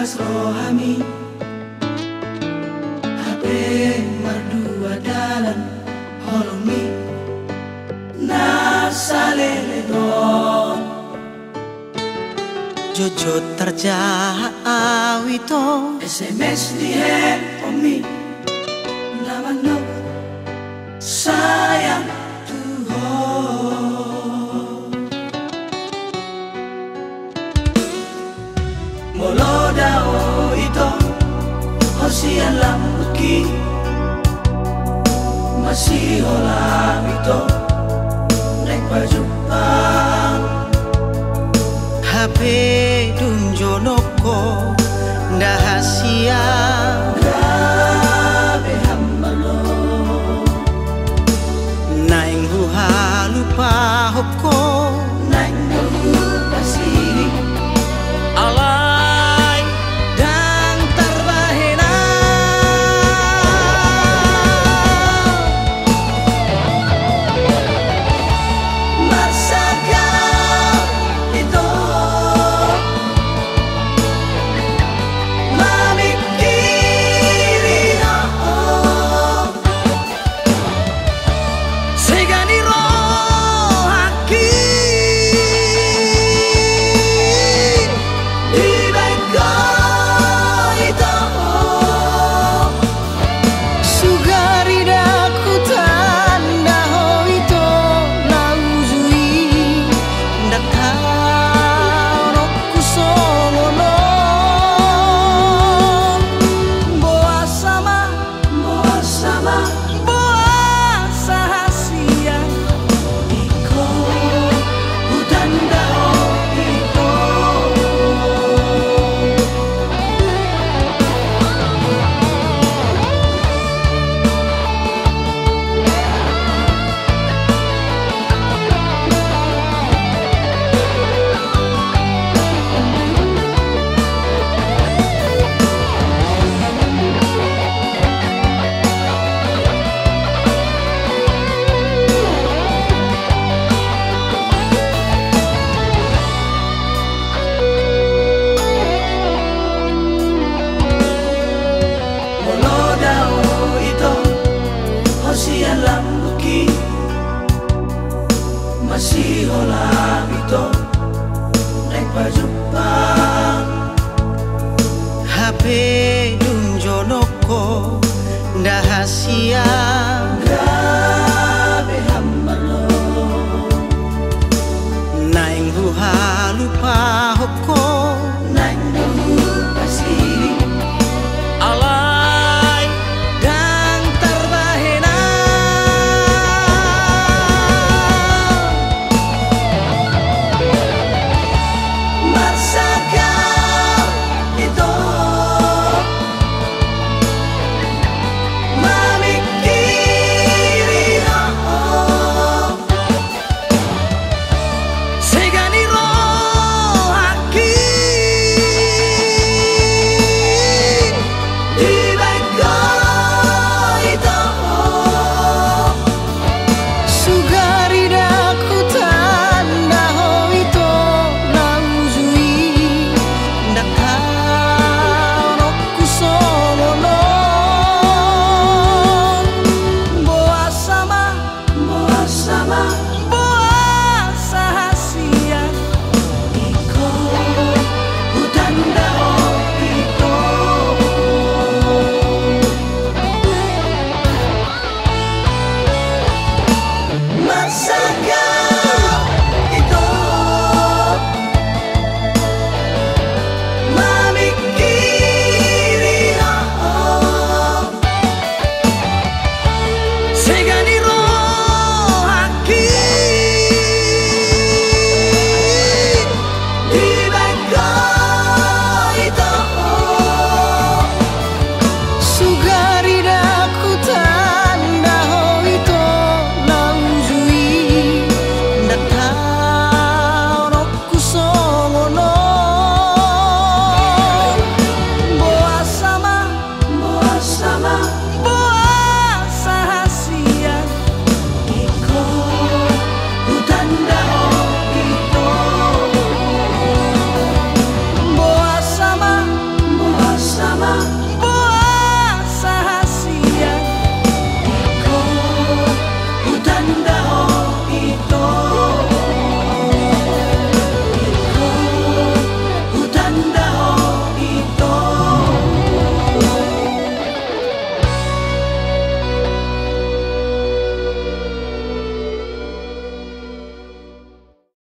Mas rohami. HP mardua dalan holomi. Nasalele don. Jojo terjawito SMS di handphone Hosian lambuki. Masih olam ito Nek pajupang HP dunjonoko ndahasia. Grabe hambalo. Naing huha lupa hopko mama. rahasia.